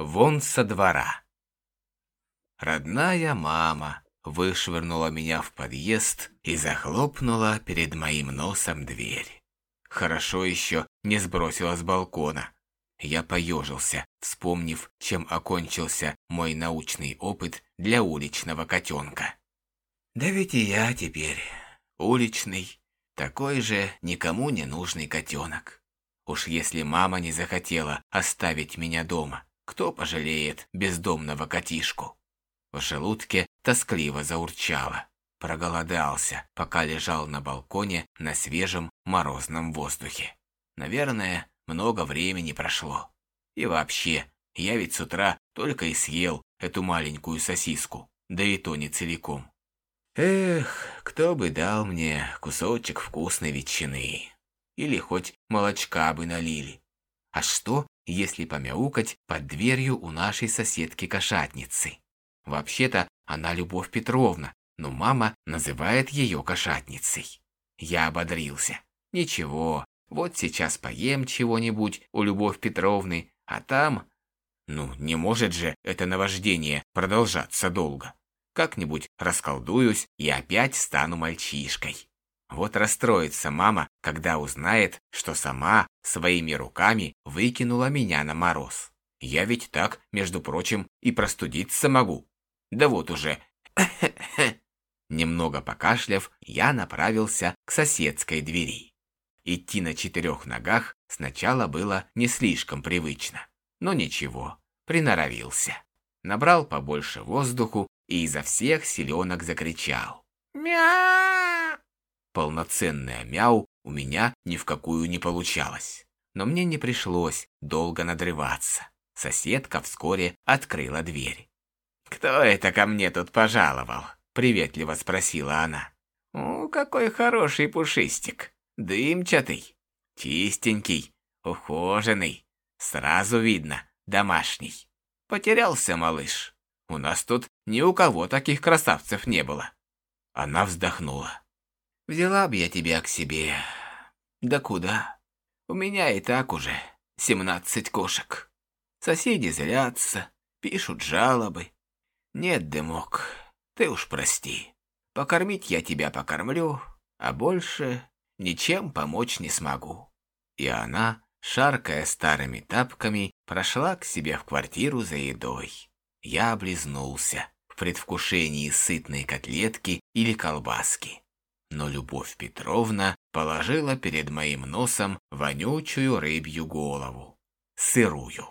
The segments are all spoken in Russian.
Вон со двора. Родная мама вышвырнула меня в подъезд и захлопнула перед моим носом дверь. Хорошо еще не сбросила с балкона. Я поежился, вспомнив, чем окончился мой научный опыт для уличного котенка. Да ведь и я теперь уличный, такой же никому не нужный котенок. Уж если мама не захотела оставить меня дома, кто пожалеет бездомного котишку? В желудке тоскливо заурчало. Проголодался, пока лежал на балконе на свежем морозном воздухе. Наверное, много времени прошло. И вообще, я ведь с утра только и съел эту маленькую сосиску, да и то не целиком. Эх, кто бы дал мне кусочек вкусной ветчины. Или хоть молочка бы налили. А что, если помяукать под дверью у нашей соседки-кошатницы? Вообще-то она Любовь Петровна, но мама называет ее кошатницей. Я ободрился. Ничего, вот сейчас поем чего-нибудь у Любовь Петровны, а там... Ну, не может же это наваждение продолжаться долго. Как-нибудь расколдуюсь и опять стану мальчишкой. Вот расстроится мама, когда узнает, что сама своими руками выкинула меня на мороз. Я ведь так, между прочим, и простудиться могу. Да вот уже. Немного покашляв, я направился к соседской двери. Идти на четырех ногах сначала было не слишком привычно. Но ничего, приноровился. Набрал побольше воздуху и изо всех силенок закричал. «Мяу!» Полноценное мяу у меня ни в какую не получалось. Но мне не пришлось долго надрываться. Соседка вскоре открыла дверь. «Кто это ко мне тут пожаловал?» – приветливо спросила она. «О, какой хороший пушистик, дымчатый, чистенький, ухоженный, сразу видно, домашний. Потерялся малыш. У нас тут ни у кого таких красавцев не было». Она вздохнула. «Взяла бы я тебя к себе. Да куда? У меня и так уже семнадцать кошек. Соседи злятся, пишут жалобы, «Нет, Дымок, ты уж прости. Покормить я тебя покормлю, а больше ничем помочь не смогу». И она, шаркая старыми тапками, прошла к себе в квартиру за едой. Я облизнулся в предвкушении сытной котлетки или колбаски. Но Любовь Петровна положила перед моим носом вонючую рыбью голову. Сырую.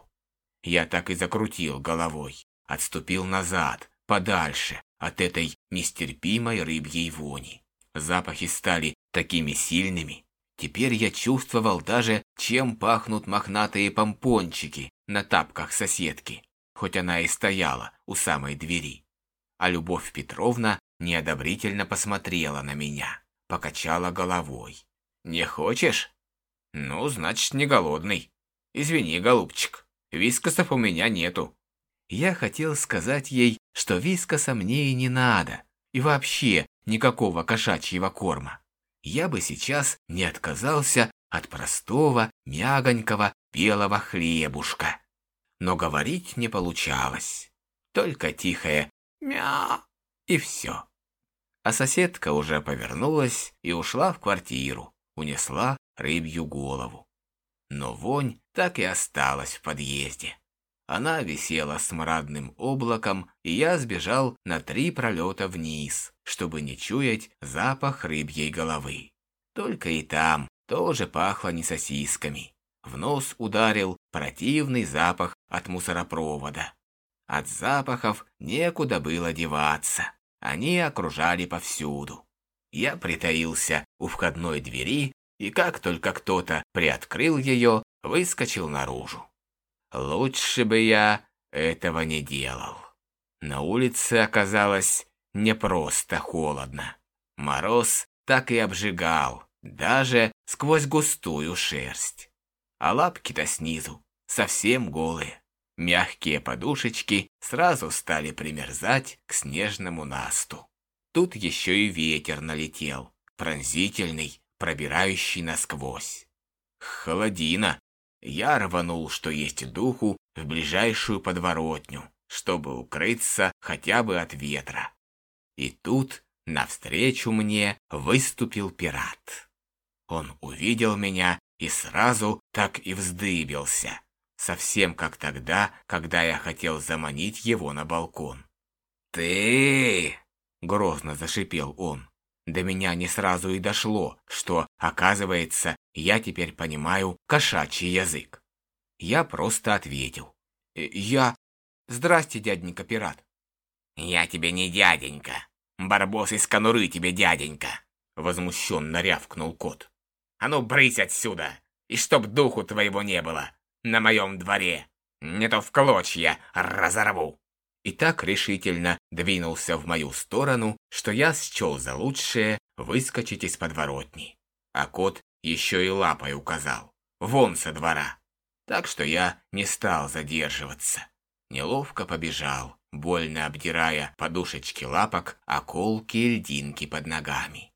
Я так и закрутил головой отступил назад, подальше от этой нестерпимой рыбьей вони. Запахи стали такими сильными. Теперь я чувствовал даже, чем пахнут мохнатые помпончики на тапках соседки, хоть она и стояла у самой двери. А Любовь Петровна неодобрительно посмотрела на меня, покачала головой. «Не хочешь? Ну, значит, не голодный. Извини, голубчик, вискосов у меня нету. Я хотел сказать ей, что вискоса мне и не надо, и вообще никакого кошачьего корма. Я бы сейчас не отказался от простого, мягонького, белого хлебушка. Но говорить не получалось. Только тихое «мя» и все. А соседка уже повернулась и ушла в квартиру, унесла рыбью голову. Но вонь так и осталась в подъезде. Она висела смрадным облаком, и я сбежал на три пролета вниз, чтобы не чуять запах рыбьей головы. Только и там тоже пахло не сосисками. В нос ударил противный запах от мусоропровода. От запахов некуда было деваться. Они окружали повсюду. Я притаился у входной двери, и как только кто-то приоткрыл ее, выскочил наружу. Лучше бы я этого не делал. На улице оказалось не просто холодно. Мороз так и обжигал, даже сквозь густую шерсть. А лапки-то снизу совсем голые. Мягкие подушечки сразу стали примерзать к снежному насту. Тут еще и ветер налетел, пронзительный, пробирающий насквозь. Холодина, я рванул, что есть духу, в ближайшую подворотню, чтобы укрыться хотя бы от ветра. И тут навстречу мне выступил пират. Он увидел меня и сразу так и вздыбился, совсем как тогда, когда я хотел заманить его на балкон. «Ты!» — грозно зашипел он. До меня не сразу и дошло, что, оказывается, я теперь понимаю кошачий язык. Я просто ответил. «Э, «Я... Здрасте, дяденька пират». «Я тебе не дяденька. Барбос из конуры тебе дяденька», — возмущенно рявкнул кот. «А ну, брысь отсюда, и чтоб духу твоего не было на моем дворе. Не то в клочья разорву» и так решительно двинулся в мою сторону, что я счел за лучшее выскочить из подворотни. А кот еще и лапой указал. Вон со двора. Так что я не стал задерживаться. Неловко побежал, больно обдирая подушечки лапок, околки и льдинки под ногами.